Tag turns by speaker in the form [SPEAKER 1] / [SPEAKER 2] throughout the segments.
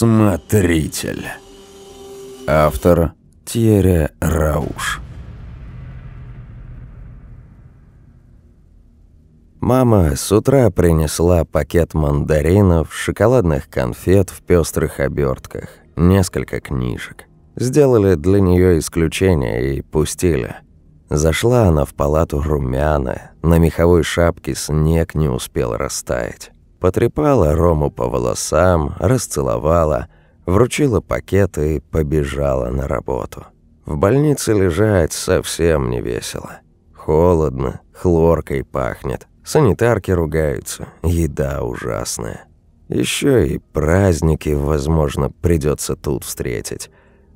[SPEAKER 1] Смотритель. Автор Тьерри Рауш. Мама с утра принесла пакет мандаринов, шоколадных конфет в пестрых обертках, несколько книжек. Сделали для нее исключение и пустили. Зашла она в палату румяная, на меховой шапке снег не успел растаять. Потрепала Рому по волосам, расцеловала, вручила пакет и побежала на работу. В больнице лежать совсем не весело. Холодно, хлоркой пахнет, санитарки ругаются, еда ужасная. Еще и праздники, возможно, придется тут встретить.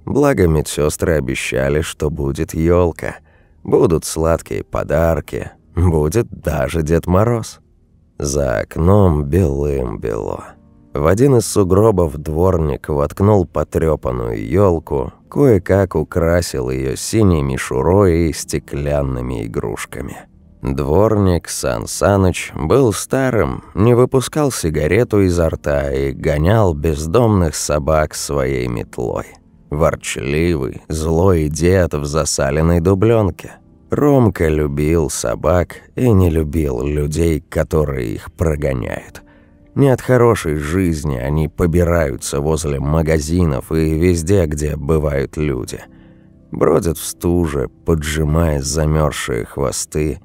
[SPEAKER 1] Благо медсестры обещали, что будет елка, будут сладкие подарки, будет даже Дед Мороз. За окном белым-бело. В один из сугробов дворник воткнул потрёпанную ёлку, кое-как украсил её синей мишурой и стеклянными игрушками. Дворник Сан Саныч был старым, не выпускал сигарету изо рта и гонял бездомных собак своей метлой. Ворчливый, злой дед в засаленной дубленке – Ромка любил собак и не любил людей, которые их прогоняют. Не от хорошей жизни они побираются возле магазинов и везде, где бывают люди. Бродят в стуже, поджимая замерзшие хвосты,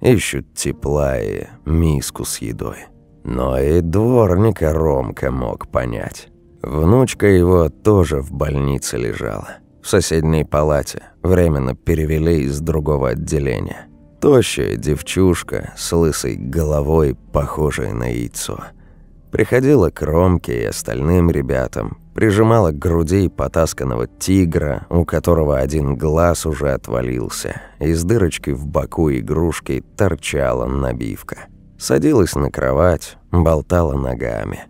[SPEAKER 1] ищут тепла и миску с едой. Но и дворника Ромка мог понять. Внучка его тоже в больнице лежала в соседней палате. Временно перевели из другого отделения. Тощая девчушка с лысой головой, похожей на яйцо. Приходила к Ромке и остальным ребятам, прижимала к груди потасканного тигра, у которого один глаз уже отвалился. Из дырочки в боку игрушки торчала набивка. Садилась на кровать, болтала ногами.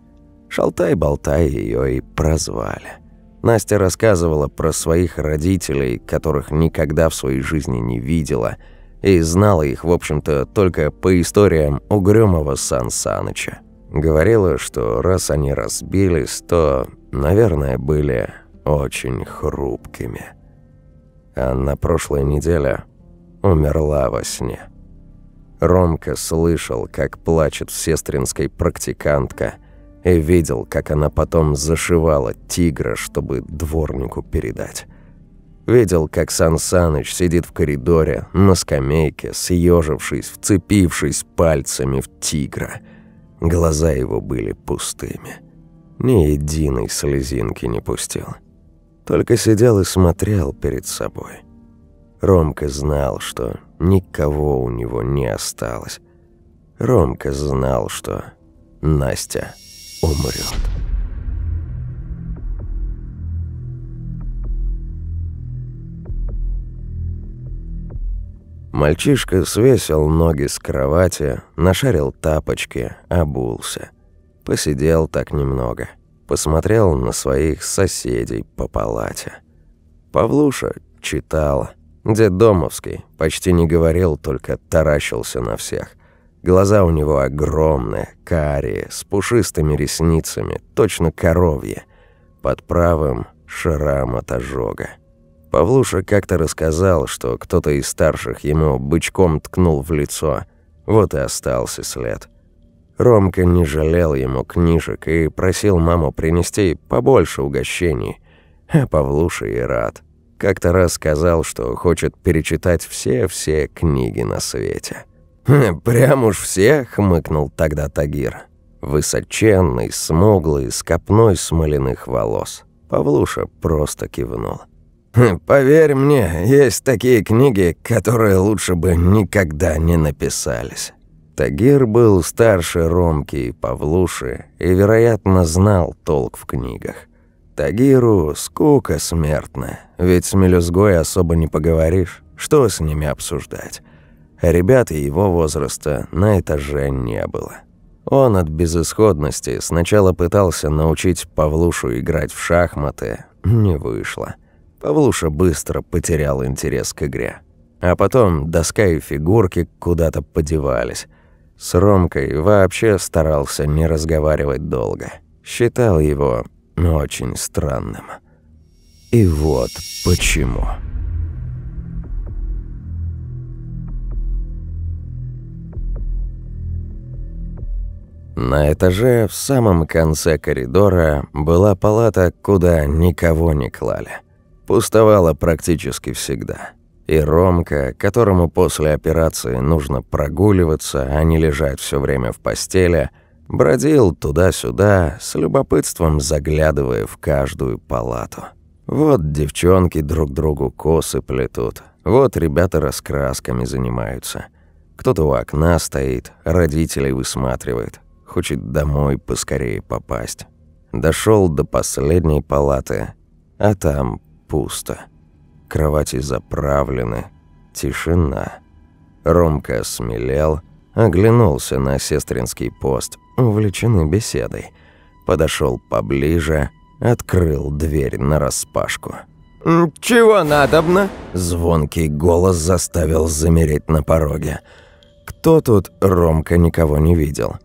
[SPEAKER 1] Шалтай-болтай ее и прозвали. Настя рассказывала про своих родителей, которых никогда в своей жизни не видела, и знала их, в общем-то, только по историям угрюмого Сан Саныча. Говорила, что раз они разбились, то, наверное, были очень хрупкими. А на прошлой неделе умерла во сне. Ромка слышал, как плачет сестринской практикантка – и видел, как она потом зашивала тигра, чтобы дворнику передать. Видел, как Сан Саныч сидит в коридоре, на скамейке, съежившись, вцепившись пальцами в тигра. Глаза его были пустыми. Ни единой слезинки не пустил. Только сидел и смотрел перед собой. Ромка знал, что никого у него не осталось. Ромка знал, что Настя умрет. Мальчишка свесил ноги с кровати, нашарил тапочки, обулся. Посидел так немного. Посмотрел на своих соседей по палате. Павлуша читал. Дед Домовский почти не говорил, только таращился на всех. Глаза у него огромные, карие, с пушистыми ресницами, точно коровье. Под правым шрам от ожога. Павлуша как-то рассказал, что кто-то из старших ему бычком ткнул в лицо. Вот и остался след. Ромка не жалел ему книжек и просил маму принести побольше угощений. А Павлуша и рад. Как-то раз сказал, что хочет перечитать все-все книги на свете. «Прям уж все?» — хмыкнул тогда Тагир. Высоченный, смуглый, с копной смоляных волос. Павлуша просто кивнул. «Хм, «Поверь мне, есть такие книги, которые лучше бы никогда не написались». Тагир был старше Ромки и Павлуши и, вероятно, знал толк в книгах. Тагиру скука смертная, ведь с мелюзгой особо не поговоришь, что с ними обсуждать ребят его возраста на этаже не было. Он от безысходности сначала пытался научить Павлушу играть в шахматы, не вышло. Павлуша быстро потерял интерес к игре. А потом доска и фигурки куда-то подевались. С Ромкой вообще старался не разговаривать долго. Считал его очень странным. И вот почему. На этаже в самом конце коридора была палата, куда никого не клали. Пустовала практически всегда. И Ромка, которому после операции нужно прогуливаться, а не лежать все время в постели, бродил туда-сюда, с любопытством заглядывая в каждую палату. Вот девчонки друг другу косы плетут, вот ребята раскрасками занимаются. Кто-то у окна стоит, родителей высматривает, хочет домой поскорее попасть. Дошел до последней палаты, а там пусто. Кровати заправлены, тишина. Ромка осмелел, оглянулся на сестринский пост, увлеченный беседой. Подошел поближе, открыл дверь нараспашку.
[SPEAKER 2] «Чего надобно?»
[SPEAKER 1] Звонкий голос заставил замереть на пороге. Кто тут, Ромка никого не видел.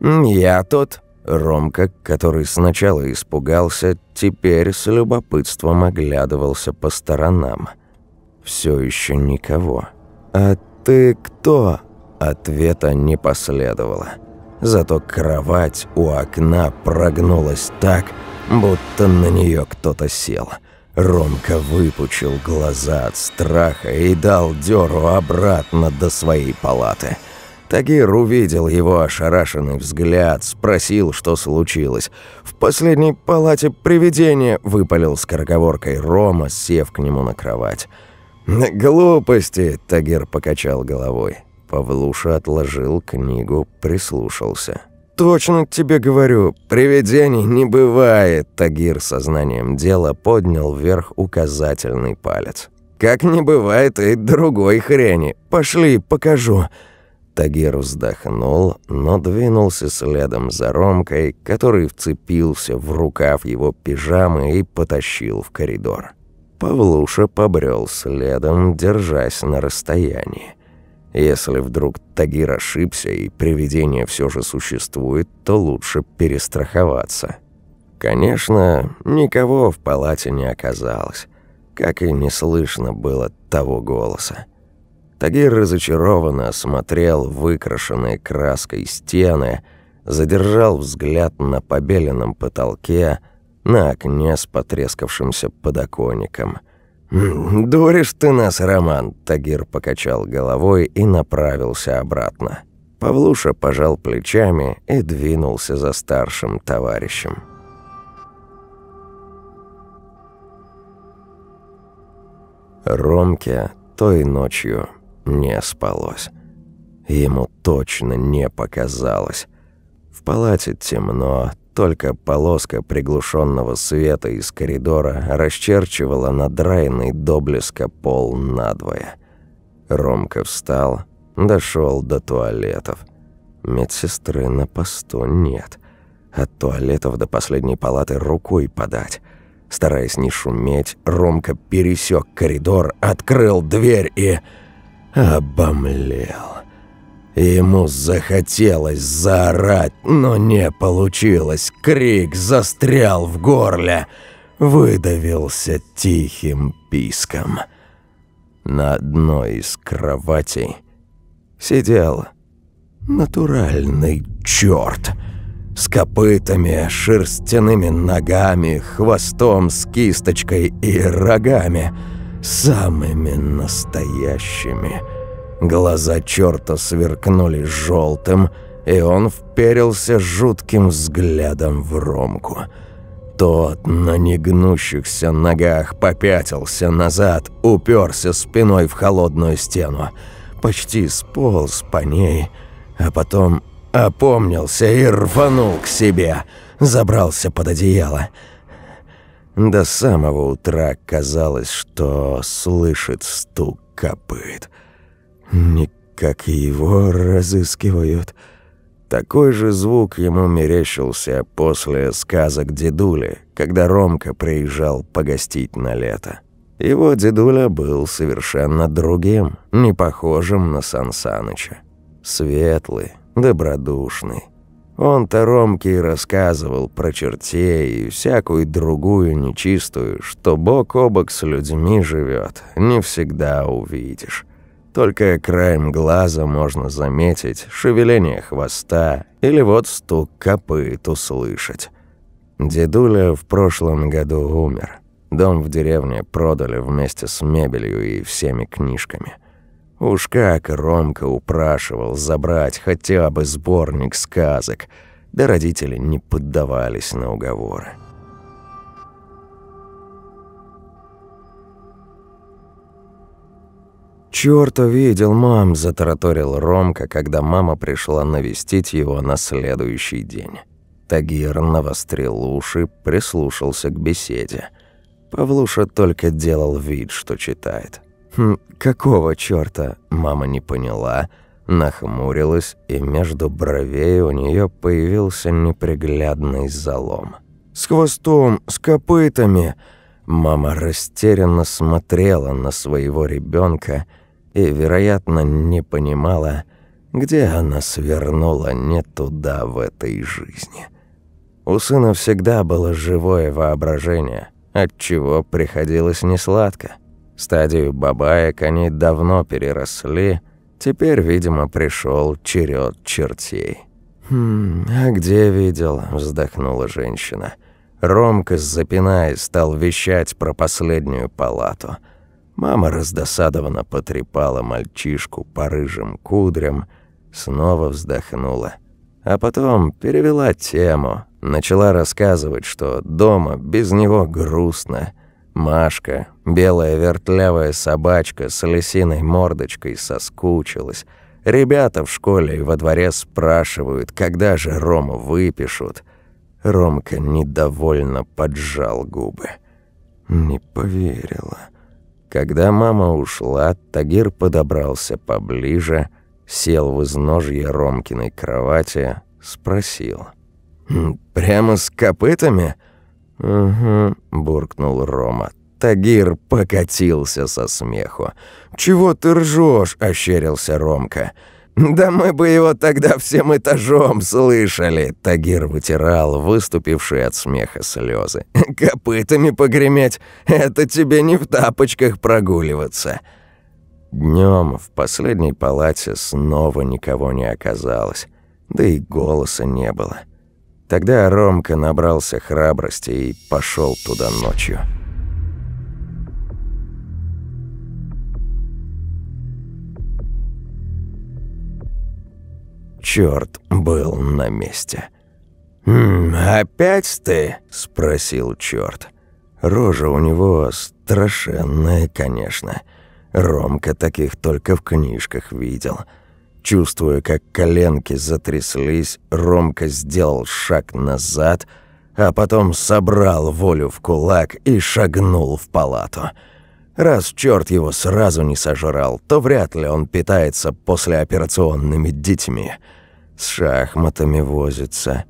[SPEAKER 2] «Я тут».
[SPEAKER 1] Ромка, который сначала испугался, теперь с любопытством оглядывался по сторонам. Все еще никого. «А ты кто?» Ответа не последовало. Зато кровать у окна прогнулась так, будто на нее кто-то сел. Ромка выпучил глаза от страха и дал дёру обратно до своей палаты – Тагир увидел его ошарашенный взгляд, спросил, что случилось. «В последней палате привидение», — выпалил скороговоркой Рома, сев к нему на кровать. «Глупости», — Тагир покачал головой. Павлуша отложил книгу, прислушался. «Точно тебе говорю, привидений не бывает», — Тагир сознанием дела поднял вверх указательный палец. «Как не бывает и другой хрени. Пошли, покажу». Тагир вздохнул, но двинулся следом за Ромкой, который вцепился в рукав его пижамы и потащил в коридор. Павлуша побрел следом, держась на расстоянии. Если вдруг Тагир ошибся и привидение все же существует, то лучше перестраховаться. Конечно, никого в палате не оказалось, как и не слышно было того голоса. Тагир разочарованно осмотрел выкрашенные краской стены, задержал взгляд на побеленном потолке, на окне с потрескавшимся подоконником. «Дуришь ты нас, Роман!» – Тагир покачал головой и направился обратно. Павлуша пожал плечами и двинулся за старшим товарищем. Ромке той ночью не спалось. Ему точно не показалось. В палате темно, только полоска приглушенного света из коридора расчерчивала надраенный до блеска пол надвое. Ромка встал, дошел до туалетов. Медсестры на посту нет. От туалетов до последней палаты рукой подать. Стараясь не шуметь, Ромка пересек коридор, открыл дверь и обомлел. Ему захотелось заорать, но не получилось. Крик застрял в горле, выдавился тихим писком. На одной из кроватей сидел натуральный черт с копытами, шерстяными ногами, хвостом с кисточкой и рогами — самыми настоящими. Глаза черта сверкнули желтым, и он вперился жутким взглядом в Ромку. Тот на негнущихся ногах попятился назад, уперся спиной в холодную стену, почти сполз по ней, а потом опомнился и рванул к себе, забрался под одеяло — до самого утра казалось, что слышит стук копыт. Никак его разыскивают. Такой же звук ему мерещился после сказок дедули, когда Ромка приезжал погостить на лето. Его дедуля был совершенно другим, не похожим на Сан Саныча. Светлый, добродушный. Он-то Ромке и рассказывал про чертей и всякую другую нечистую, что бок о бок с людьми живет, не всегда увидишь. Только краем глаза можно заметить шевеление хвоста или вот стук копыт услышать. Дедуля в прошлом году умер. Дом в деревне продали вместе с мебелью и всеми книжками. Уж как Ромка упрашивал забрать хотя бы сборник сказок, да родители не поддавались на уговоры. «Чёрт увидел, мам!» – затараторил Ромка, когда мама пришла навестить его на следующий день. Тагир навострил уши, прислушался к беседе. Павлуша только делал вид, что читает. «Хм, какого чёрта?» – мама не поняла, нахмурилась, и между бровей у неё появился неприглядный залом. «С хвостом, с копытами!» Мама растерянно смотрела на своего ребенка и, вероятно, не понимала, где она свернула не туда в этой жизни. У сына всегда было живое воображение, от чего приходилось несладко. Стадию бабаек они давно переросли, теперь, видимо, пришел черед чертей. «Хм, а где видел?» – вздохнула женщина – Ромка, запинаясь, стал вещать про последнюю палату. Мама раздосадованно потрепала мальчишку по рыжим кудрям, снова вздохнула. А потом перевела тему, начала рассказывать, что дома без него грустно. Машка, белая вертлявая собачка с лисиной мордочкой, соскучилась. Ребята в школе и во дворе спрашивают, когда же Рому выпишут. Ромка недовольно поджал губы. Не поверила. Когда мама ушла, Тагир подобрался поближе, сел в изножье Ромкиной кровати, спросил. «Прямо с копытами?» «Угу», – буркнул Рома. Тагир покатился со смеху. «Чего ты ржешь?» – ощерился Ромка. «Да мы бы его тогда всем этажом слышали!» Тагир вытирал выступившие от смеха слезы. «Копытами погреметь — это тебе не в тапочках прогуливаться!» Днем в последней палате снова никого не оказалось, да и голоса не было. Тогда Ромка набрался храбрости и пошел туда ночью. Черт был на месте. «Хм, опять ты?» – спросил черт. Рожа у него страшенная, конечно. Ромка таких только в книжках видел. Чувствуя, как коленки затряслись, Ромка сделал шаг назад, а потом собрал волю в кулак и шагнул в палату. Раз черт его сразу не сожрал, то вряд ли он питается послеоперационными детьми – с шахматами возится.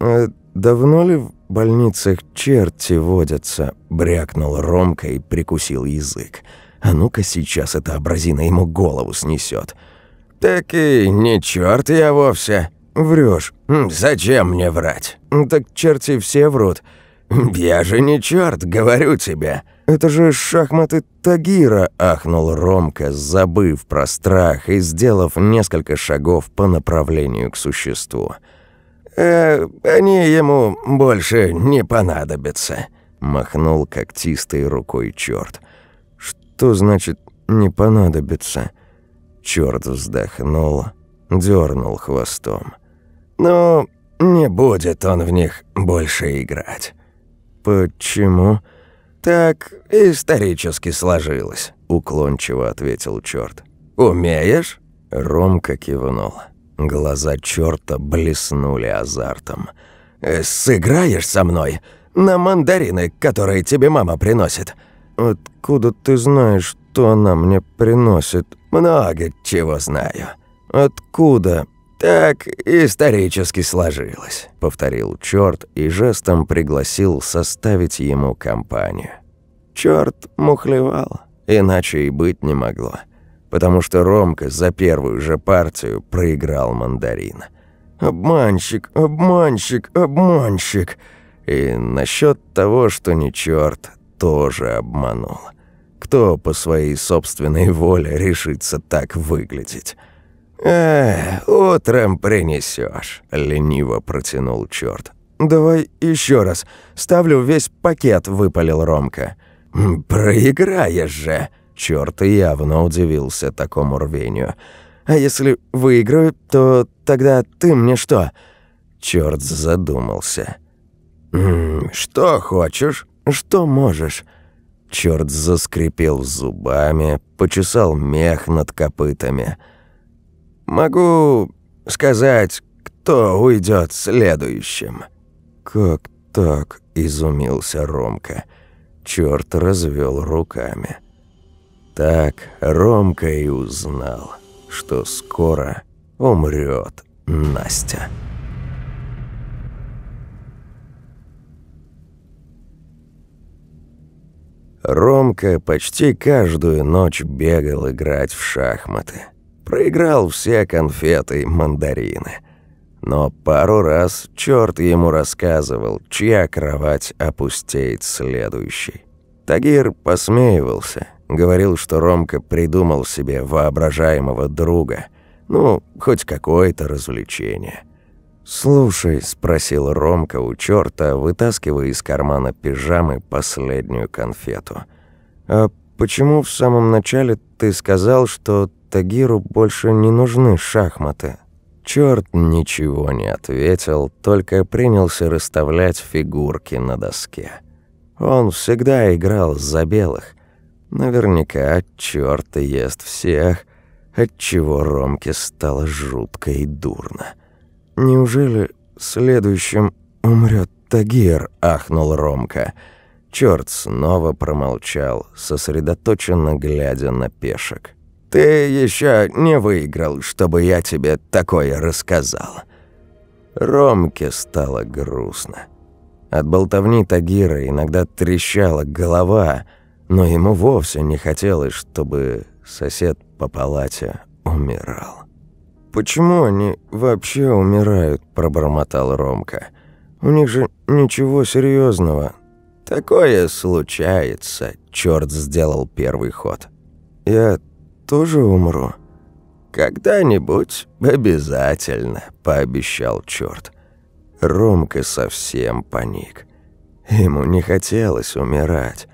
[SPEAKER 1] А давно ли в больницах черти водятся?» – брякнул Ромка и прикусил язык. «А ну-ка сейчас эта образина ему голову снесет. «Так и не черт я вовсе». Врешь. «Зачем мне врать?» «Так черти все врут». «Я же не черт, говорю тебе». «Это же шахматы Тагира!» – ахнул Ромка, забыв про страх и сделав несколько шагов по направлению к существу. «Э, они ему больше не понадобятся», – махнул когтистой рукой черт. «Что значит «не понадобится»?» Черт вздохнул, дернул хвостом. «Ну, не будет он в них больше играть». «Почему?» «Так исторически сложилось», — уклончиво ответил черт. «Умеешь?» Ромка кивнул. Глаза черта блеснули азартом. «Э, «Сыграешь со мной? На мандарины, которые тебе мама приносит?» «Откуда ты знаешь, что она мне приносит?» «Много чего знаю». «Откуда?» «Так исторически сложилось», — повторил черт и жестом пригласил составить ему компанию. Черт мухлевал, иначе и быть не могло, потому что Ромка за первую же партию проиграл мандарин.
[SPEAKER 2] Обманщик, обманщик, обманщик.
[SPEAKER 1] И насчет того, что не черт, тоже обманул. Кто по своей собственной воле решится так выглядеть?
[SPEAKER 2] «Э, утром принесешь,
[SPEAKER 1] лениво протянул черт.
[SPEAKER 2] «Давай еще раз. Ставлю весь пакет», — выпалил Ромка.
[SPEAKER 1] «Проиграешь же!» Черт явно удивился такому рвению.
[SPEAKER 2] «А если выиграю, то тогда ты мне что?»
[SPEAKER 1] Черт задумался.
[SPEAKER 2] «Что хочешь? Что можешь?»
[SPEAKER 1] Черт заскрипел зубами, почесал мех над копытами.
[SPEAKER 2] «Могу сказать, кто уйдет следующим».
[SPEAKER 1] «Как так?» – изумился Ромка. Черт развел руками. Так Ромка и узнал, что скоро умрет Настя. Ромка почти каждую ночь бегал играть в шахматы. Проиграл все конфеты и мандарины. Но пару раз черт ему рассказывал, чья кровать опустеет следующей. Тагир посмеивался, говорил, что Ромка придумал себе воображаемого друга. Ну, хоть какое-то развлечение. «Слушай», — спросил Ромка у черта, вытаскивая из кармана пижамы последнюю конфету. «А почему в самом начале ты сказал, что Тагиру больше не нужны шахматы?» Черт ничего не ответил, только принялся расставлять фигурки на доске. Он всегда играл за белых. Наверняка черт ест всех, отчего Ромке стало жутко и дурно. «Неужели следующим умрет Тагир?» – ахнул Ромка. Черт снова промолчал, сосредоточенно глядя на пешек.
[SPEAKER 2] Ты еще не выиграл, чтобы я тебе такое рассказал».
[SPEAKER 1] Ромке стало грустно. От болтовни Тагира иногда трещала голова, но ему вовсе не хотелось, чтобы сосед по палате умирал.
[SPEAKER 2] «Почему они вообще умирают?» – пробормотал Ромка. «У них же ничего серьезного.
[SPEAKER 1] «Такое случается», – черт сделал первый ход.
[SPEAKER 2] «Я тоже умру?»
[SPEAKER 1] «Когда-нибудь обязательно», — пообещал черт. Ромка совсем паник. Ему не хотелось умирать.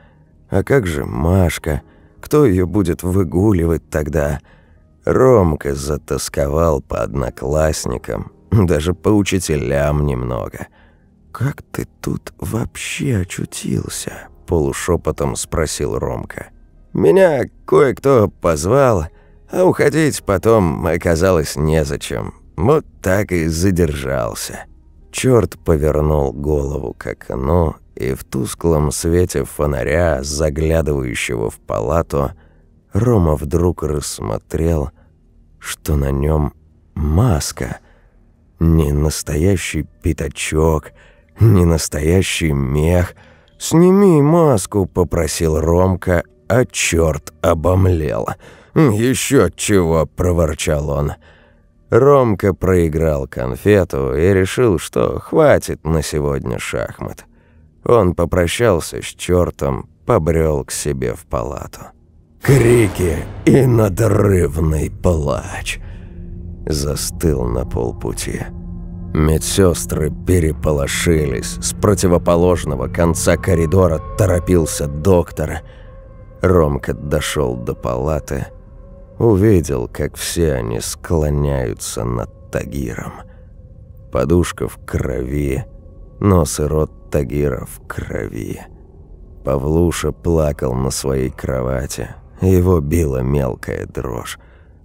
[SPEAKER 1] А как же Машка? Кто ее будет выгуливать тогда? Ромка затасковал по одноклассникам, даже по учителям немного. «Как ты тут вообще очутился?» – полушепотом спросил Ромка.
[SPEAKER 2] Меня кое-кто позвал, а уходить потом оказалось незачем. Вот так и задержался.
[SPEAKER 1] Черт повернул голову к окну, и в тусклом свете фонаря, заглядывающего в палату, Рома вдруг рассмотрел, что на нем маска. Не настоящий пятачок, не настоящий мех. «Сними маску», — попросил Ромка, а черт обомлел. «Еще чего!» – проворчал он. Ромка проиграл конфету и решил, что хватит на сегодня шахмат. Он попрощался с чертом, побрел к себе в палату. Крики и надрывный плач. Застыл на полпути. Медсестры переполошились. С противоположного конца коридора торопился доктор – Ромка дошел до палаты, увидел, как все они склоняются над Тагиром. Подушка в крови, нос и рот Тагира в крови. Павлуша плакал на своей кровати, его била мелкая дрожь.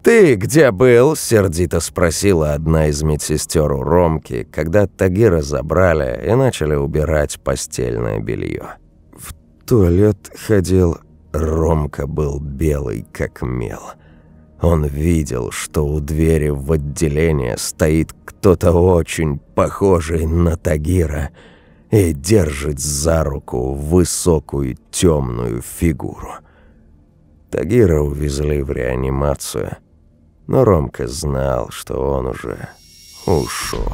[SPEAKER 1] «Ты где был?» – сердито спросила одна из медсестер у Ромки, когда Тагира забрали и начали убирать постельное белье.
[SPEAKER 2] «В туалет ходил,
[SPEAKER 1] Ромка был белый, как мел. Он видел, что у двери в отделение стоит кто-то очень похожий на Тагира и держит за руку высокую темную фигуру. Тагира увезли в реанимацию, но Ромка знал, что он уже ушел.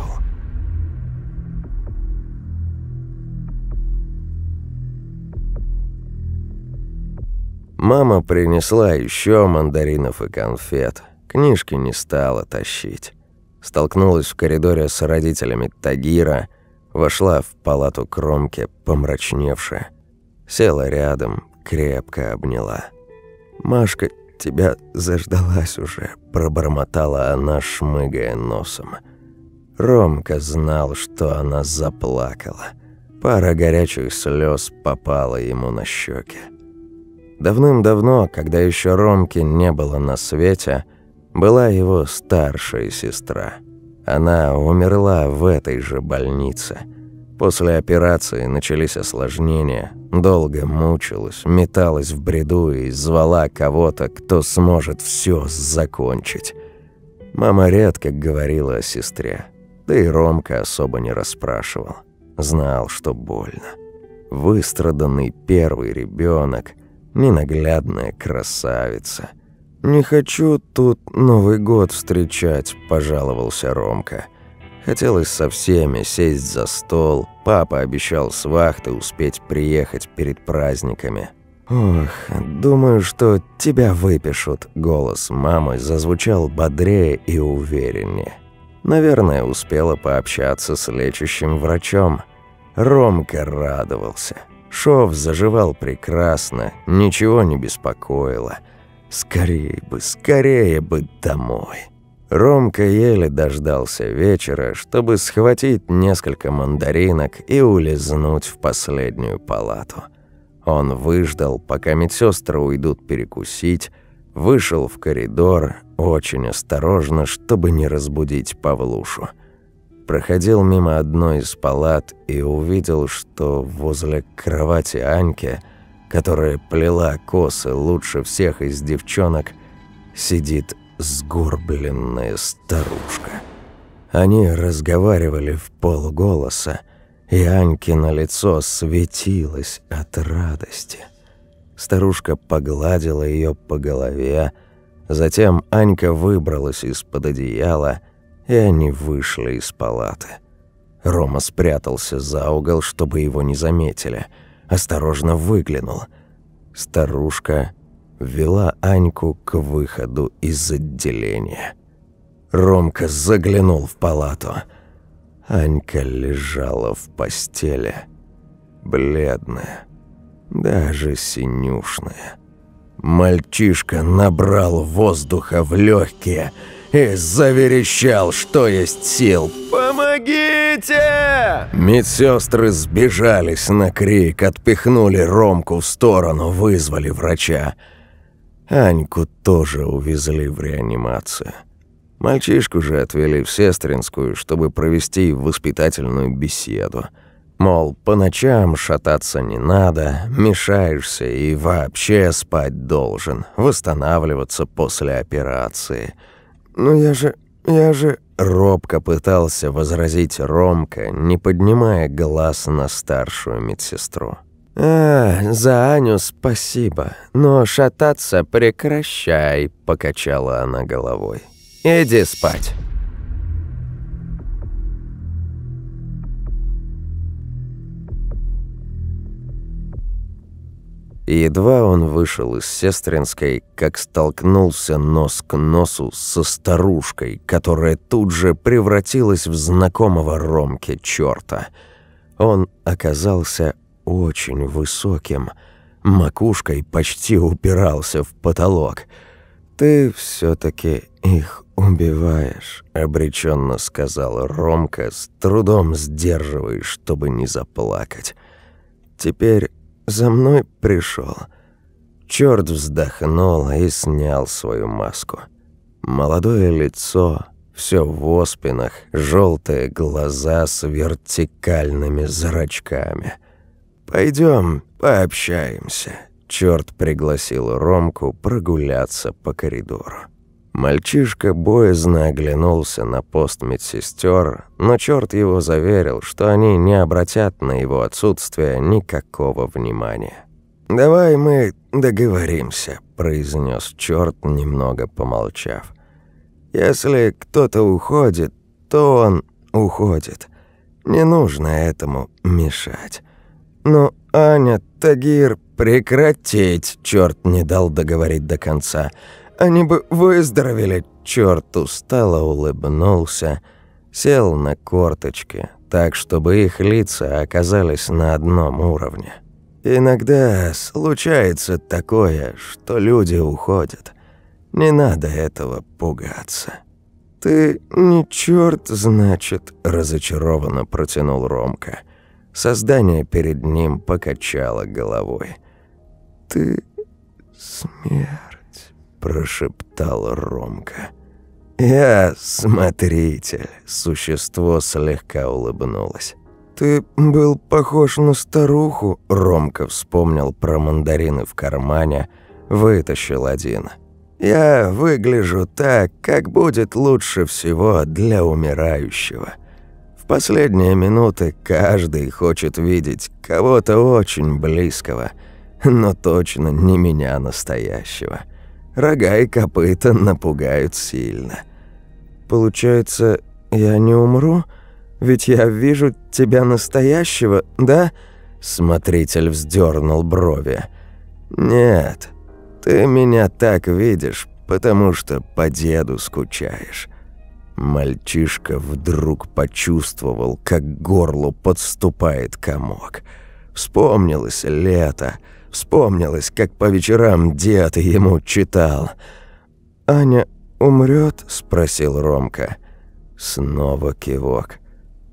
[SPEAKER 1] Мама принесла еще мандаринов и конфет. Книжки не стала тащить. Столкнулась в коридоре с родителями Тагира, вошла в палату кромки, помрачневшая. Села рядом, крепко обняла. «Машка, тебя заждалась уже», – пробормотала она, шмыгая носом. Ромка знал, что она заплакала. Пара горячих слез попала ему на щеки. Давным-давно, когда еще Ромки не было на свете, была его старшая сестра. Она умерла в этой же больнице. После операции начались осложнения. Долго мучилась, металась в бреду и звала кого-то, кто сможет все закончить. Мама редко говорила о сестре. Да и Ромка особо не расспрашивал. Знал, что больно. Выстраданный первый ребенок, ненаглядная красавица. «Не хочу тут Новый год встречать», – пожаловался Ромка. Хотелось со всеми сесть за стол, папа обещал с вахты успеть приехать перед праздниками. «Ох, думаю, что тебя выпишут», – голос мамы зазвучал бодрее и увереннее. Наверное, успела пообщаться с лечащим врачом. Ромка радовался – Шов заживал прекрасно, ничего не беспокоило. Скорее бы, скорее бы домой. Ромка еле дождался вечера, чтобы схватить несколько мандаринок и улизнуть в последнюю палату. Он выждал, пока медсестры уйдут перекусить, вышел в коридор очень осторожно, чтобы не разбудить Павлушу проходил мимо одной из палат и увидел, что возле кровати Аньки, которая плела косы лучше всех из девчонок, сидит сгорбленная старушка. Они разговаривали в полголоса, и Анькино лицо светилось от радости. Старушка погладила ее по голове, затем Анька выбралась из-под одеяла и они вышли из палаты. Рома спрятался за угол, чтобы его не заметили. Осторожно выглянул. Старушка вела Аньку к выходу из отделения. Ромка заглянул в палату. Анька лежала в постели, бледная, даже синюшная. Мальчишка набрал воздуха в легкие и заверещал, что есть сил. «Помогите!» Медсестры сбежались на крик, отпихнули Ромку в сторону, вызвали врача. Аньку тоже увезли в реанимацию. Мальчишку же отвели в Сестринскую, чтобы провести воспитательную беседу. Мол, по ночам шататься не надо, мешаешься и вообще спать должен, восстанавливаться после операции – «Ну я же... я же...» Робко пытался возразить Ромка, не поднимая глаз на старшую медсестру. «А, за Аню спасибо, но шататься прекращай», — покачала она головой. «Иди спать». Едва он вышел из Сестринской, как столкнулся нос к носу со старушкой, которая тут же превратилась в знакомого Ромке черта. Он оказался очень высоким, макушкой почти упирался в потолок. «Ты все-таки их убиваешь», — обреченно сказал Ромка, с трудом сдерживаясь, чтобы не заплакать. «Теперь за мной пришел. Черт вздохнул и снял свою маску. Молодое лицо, все в оспинах, желтые глаза с вертикальными зрачками. Пойдем, пообщаемся. Черт пригласил Ромку прогуляться по коридору. Мальчишка боязно оглянулся на пост медсестер, но черт его заверил, что они не обратят на его отсутствие никакого внимания. «Давай мы договоримся», – произнес черт, немного помолчав. «Если кто-то уходит,
[SPEAKER 2] то он уходит. Не нужно этому мешать. Но Аня, Тагир, прекратить, черт не дал договорить до конца. Они бы выздоровели, черт устало улыбнулся, сел на корточки, так, чтобы их лица оказались на одном уровне. Иногда случается такое, что люди уходят. Не надо этого пугаться. «Ты не черт, значит», – разочарованно протянул Ромка. Создание перед ним покачало головой. «Ты смерть», – прошептал Ромка. «Я смотритель», – существо слегка улыбнулось. «Ты был похож на старуху», – Ромка вспомнил про мандарины в кармане, вытащил один – я выгляжу так, как будет лучше всего для умирающего. Последние минуты каждый хочет видеть кого-то очень близкого, но точно не меня настоящего. Рога и копыта напугают сильно. Получается, я не умру? Ведь я вижу тебя настоящего, да? Смотритель вздернул брови. Нет, ты меня так видишь, потому что по деду скучаешь». Мальчишка вдруг почувствовал, как к горлу подступает комок. Вспомнилось лето, вспомнилось, как по вечерам дед ему читал. «Аня умрет? спросил Ромка. Снова кивок.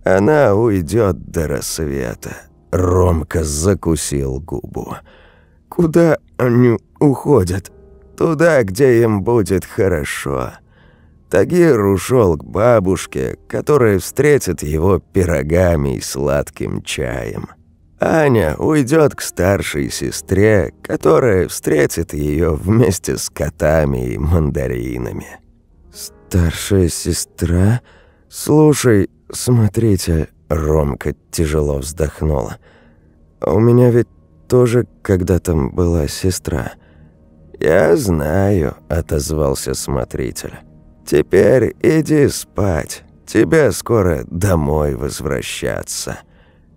[SPEAKER 2] «Она уйдет до рассвета». Ромка закусил губу. «Куда они уходят?» «Туда, где им будет хорошо». Тагир ушел к бабушке, которая встретит его пирогами и сладким чаем. Аня уйдет к старшей сестре, которая встретит ее вместе с котами и мандаринами. «Старшая сестра? Слушай, смотрите...» Ромка тяжело вздохнула. «У меня ведь тоже когда-то была сестра». «Я знаю», — отозвался смотритель. «Теперь иди спать. Тебе скоро домой возвращаться».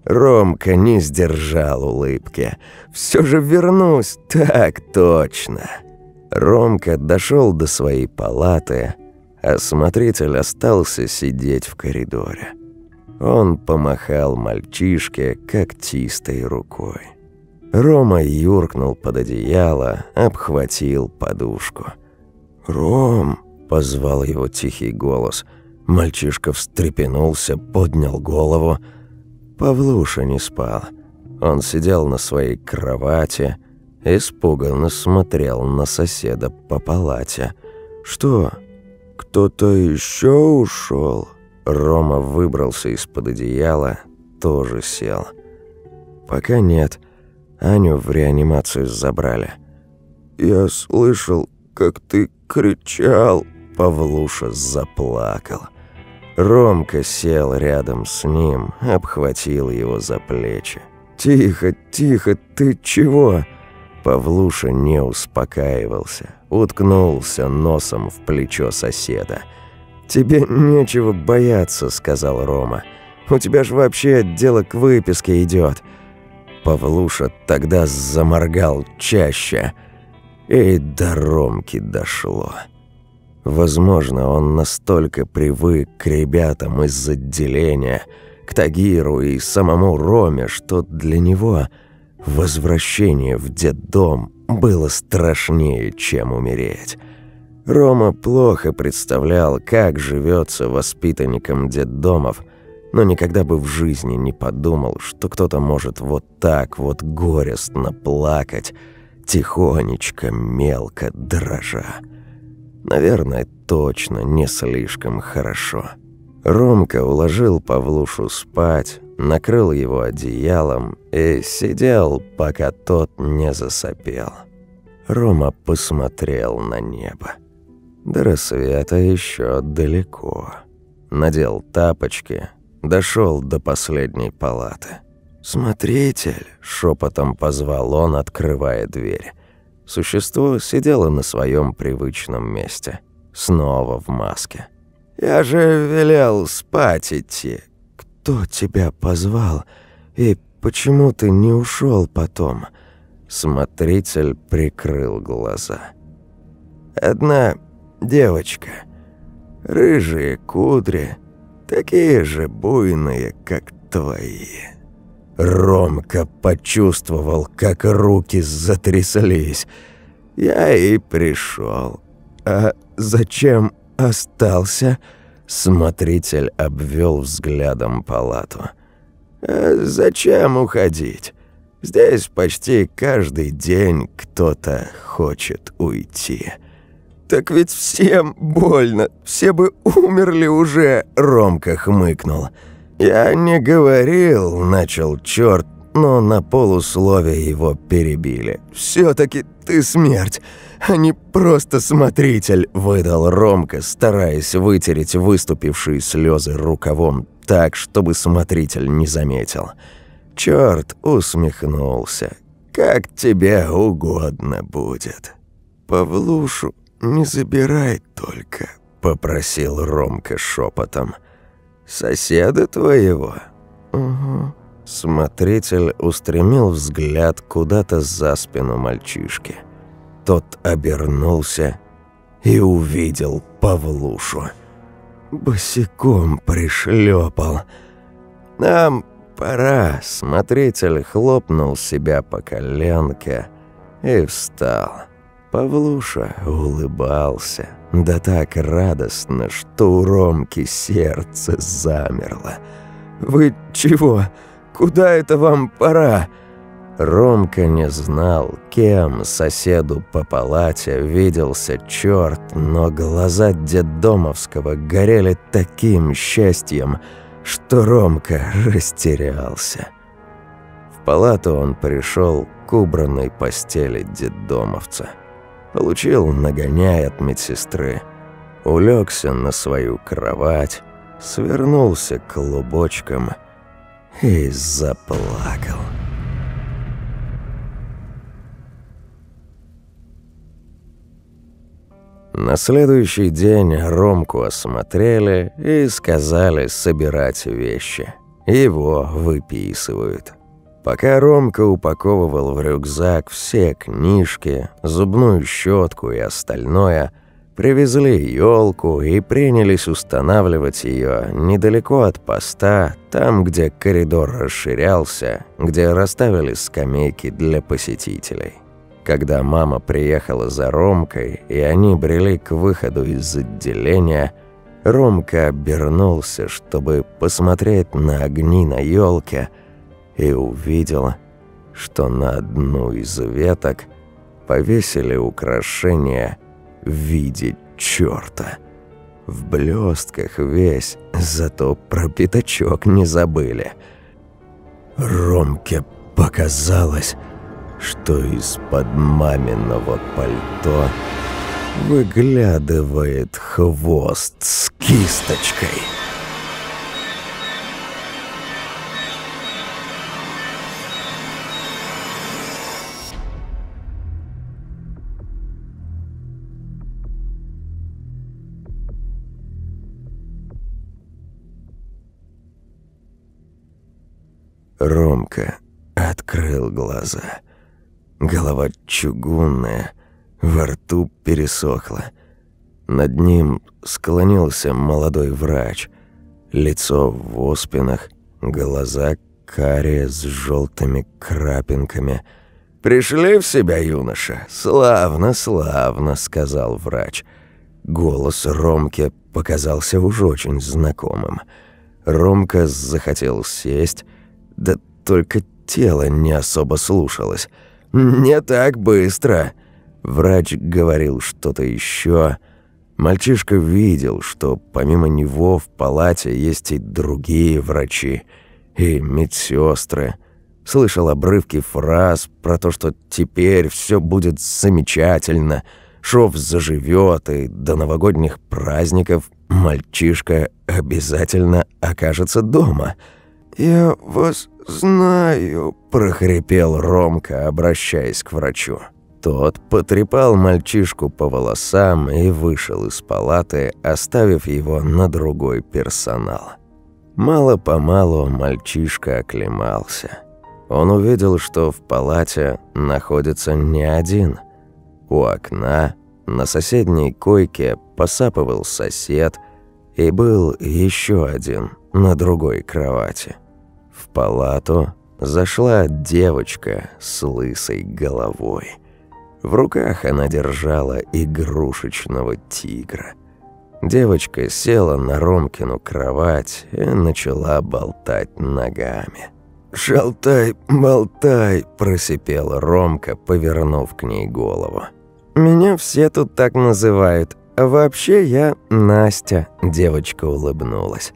[SPEAKER 2] Ромка не сдержал улыбки. «Все же вернусь, так точно». Ромка дошел до своей палаты, а смотритель остался сидеть в коридоре. Он помахал мальчишке когтистой рукой. Рома юркнул под одеяло, обхватил подушку. «Ром!» – позвал его тихий голос. Мальчишка встрепенулся, поднял голову. Павлуша не спал. Он сидел на своей кровати, испуганно смотрел на соседа по палате. «Что? Кто-то еще ушел?» Рома выбрался из-под одеяла, тоже сел. «Пока нет». Аню в реанимацию забрали. «Я слышал, как ты кричал!» Павлуша заплакал. Ромка сел рядом с ним, обхватил его за плечи. «Тихо, тихо, ты чего?» Павлуша не успокаивался, уткнулся носом в плечо соседа. «Тебе нечего бояться», — сказал Рома. «У тебя ж вообще дело к выписке идет. Павлуша тогда заморгал чаще, и до Ромки дошло. Возможно, он настолько привык к ребятам из отделения, к Тагиру и самому Роме, что для него возвращение в детдом было страшнее, чем умереть. Рома плохо представлял, как живется воспитанникам детдомов, но никогда бы в жизни не подумал, что кто-то может вот так вот горестно плакать, тихонечко, мелко дрожа. Наверное, точно не слишком хорошо. Ромка уложил Павлушу спать, накрыл его одеялом и сидел, пока тот не засопел. Рома посмотрел на небо. До рассвета еще далеко. Надел тапочки, Дошел до последней палаты. «Смотритель!» – шепотом позвал он, открывая дверь. Существо сидело на своем привычном месте. Снова в маске. Я же велел спать идти. Кто тебя позвал? И почему ты не ушел потом?» Смотритель прикрыл глаза. «Одна девочка. Рыжие кудри, такие же буйные, как твои». Ромка почувствовал, как руки затряслись. Я и пришел. А зачем остался?» Смотритель обвел взглядом палату. «А зачем уходить? Здесь почти каждый день кто-то хочет уйти». «Так ведь всем больно, все бы умерли уже», — Ромка хмыкнул. «Я не говорил», — начал черт, но на полусловие его перебили. все таки ты смерть а не просто смотритель», — выдал Ромка, стараясь вытереть выступившие слезы рукавом так, чтобы смотритель не заметил. Черт усмехнулся. «Как тебе угодно будет. Павлушу не забирай только», — попросил Ромка шепотом. «Соседа твоего?» «Угу». Смотритель устремил взгляд куда-то за спину мальчишки. Тот обернулся и увидел Павлушу. Босиком пришлепал. «Нам пора», — смотритель хлопнул себя по коленке и встал. Павлуша улыбался, да так радостно, что у Ромки сердце замерло. «Вы чего? Куда это вам пора?» Ромка не знал, кем соседу по палате виделся черт, но глаза Деддомовского горели таким счастьем, что Ромка растерялся. В палату он пришел к убранной постели Деддомовца. Получил нагоняй от медсестры, улегся на свою кровать, свернулся клубочком и заплакал. На следующий день Ромку осмотрели и сказали собирать вещи. Его выписывают. Пока Ромка упаковывал в рюкзак все книжки, зубную щетку и остальное, привезли елку и принялись устанавливать ее недалеко от поста, там, где коридор расширялся, где расставили скамейки для посетителей. Когда мама приехала за Ромкой, и они брели к выходу из отделения, Ромка обернулся, чтобы посмотреть на огни на елке, и увидел, что на одну из веток повесили украшение в виде черта. В блестках весь, зато про пятачок не забыли. Ромке показалось, что из-под маминого пальто выглядывает хвост с кисточкой. Ромка открыл глаза – Голова чугунная, во рту пересохло. Над ним склонился молодой врач. Лицо в оспинах, глаза карие с желтыми крапинками. «Пришли в себя, юноша? Славно, славно», — сказал врач. Голос Ромки показался уж очень знакомым. Ромка захотел сесть, да только тело не особо слушалось. «Не так быстро». Врач говорил что-то еще. Мальчишка видел, что помимо него в палате есть и другие врачи, и медсестры. Слышал обрывки фраз про то, что теперь все будет замечательно, шов заживет, и до новогодних праздников мальчишка обязательно окажется дома. «Я вас «Знаю», – прохрипел Ромка, обращаясь к врачу.
[SPEAKER 1] Тот потрепал мальчишку по волосам и вышел из палаты, оставив его на другой персонал. Мало-помалу мальчишка оклемался. Он увидел, что в палате находится не один. У окна на соседней койке посапывал сосед, и был еще один на другой кровати. В палату зашла девочка с лысой головой. В руках она держала игрушечного тигра. Девочка села на Ромкину кровать и начала болтать ногами. «Шалтай, болтай!» – просипела Ромка, повернув к ней голову. «Меня все тут так называют. Вообще я Настя», – девочка улыбнулась.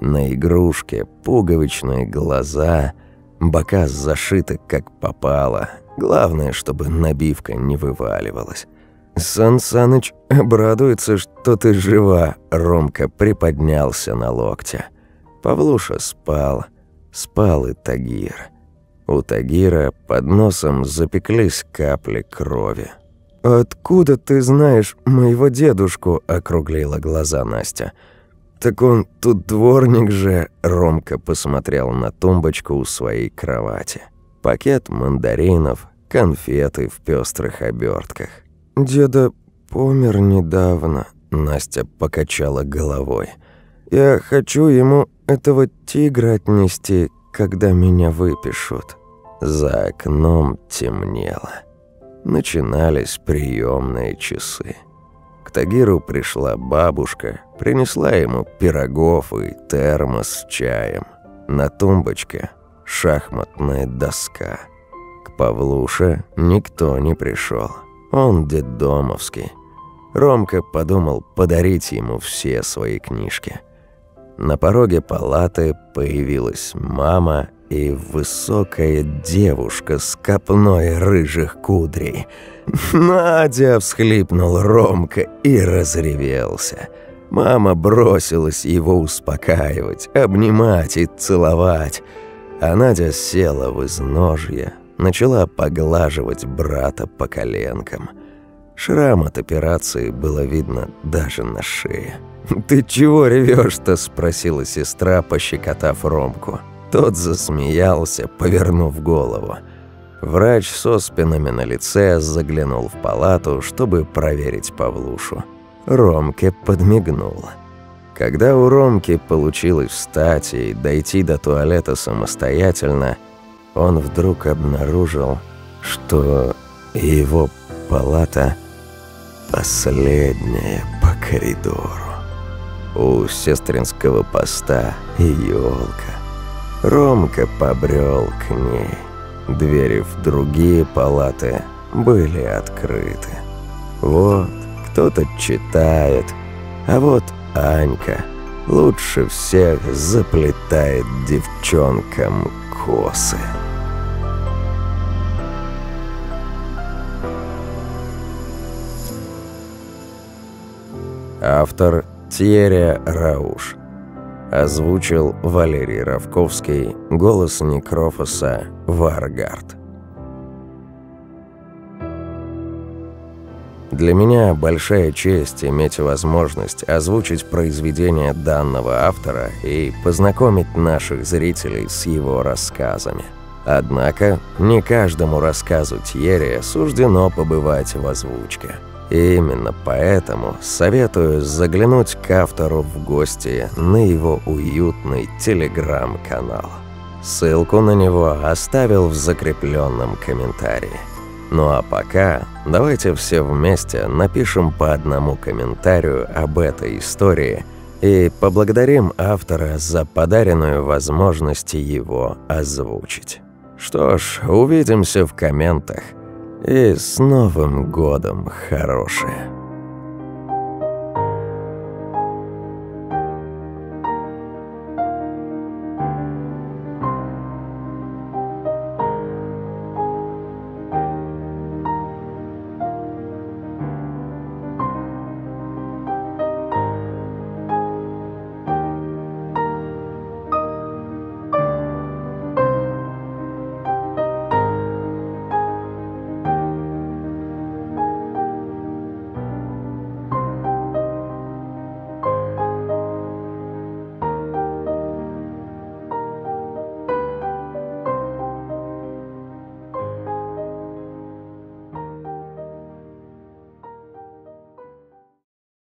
[SPEAKER 1] На игрушке пуговичные глаза, бока зашиты как попало. Главное, чтобы набивка не вываливалась. «Сан Саныч обрадуется, что ты жива», – Ромка приподнялся на локте. Павлуша спал, спал и Тагир. У Тагира под носом запеклись капли крови. «Откуда ты знаешь моего дедушку?» – округлила глаза Настя. «Так он тут дворник же!» – Ромка посмотрел на тумбочку у своей кровати. Пакет мандаринов, конфеты в пестрых обертках. «Деда помер недавно», – Настя покачала головой. «Я хочу ему этого тигра отнести, когда меня выпишут». За окном темнело. Начинались приемные часы. К Тагиру пришла бабушка, принесла ему пирогов и термос с чаем. На тумбочке шахматная доска. К Павлуше никто не пришел. Он детдомовский. Ромка подумал подарить ему все свои книжки. На пороге палаты появилась мама и высокая девушка с копной рыжих кудрей. «Надя!» – всхлипнул Ромка и разревелся. Мама бросилась его успокаивать, обнимать и целовать. А Надя села в изножье, начала поглаживать брата по коленкам. Шрам от операции было видно даже на шее. «Ты чего ревешь-то?» – спросила сестра, пощекотав Ромку. Тот засмеялся, повернув голову. Врач со спинами на лице заглянул в палату, чтобы проверить Павлушу. Ромке подмигнул. Когда у Ромки получилось встать и дойти до туалета самостоятельно, он вдруг обнаружил, что его палата последняя по коридору. У сестринского поста елка. Ромка побрел к ней. Двери в другие палаты были открыты. Вот кто-то читает, а вот Анька лучше всех заплетает девчонкам косы. Автор Тьерри Рауш. Озвучил Валерий Равковский, голос Некрофоса Варгард. Для меня большая честь иметь возможность озвучить произведение данного автора и познакомить наших зрителей с его рассказами. Однако, не каждому рассказу Тьерри суждено побывать в озвучке. И именно поэтому советую заглянуть к автору в гости на его уютный телеграм-канал. Ссылку на него оставил в закрепленном комментарии. Ну а пока давайте все вместе напишем по одному комментарию об этой истории и поблагодарим автора за подаренную возможность его озвучить. Что ж, увидимся в комментах. И с Новым годом, хорошие!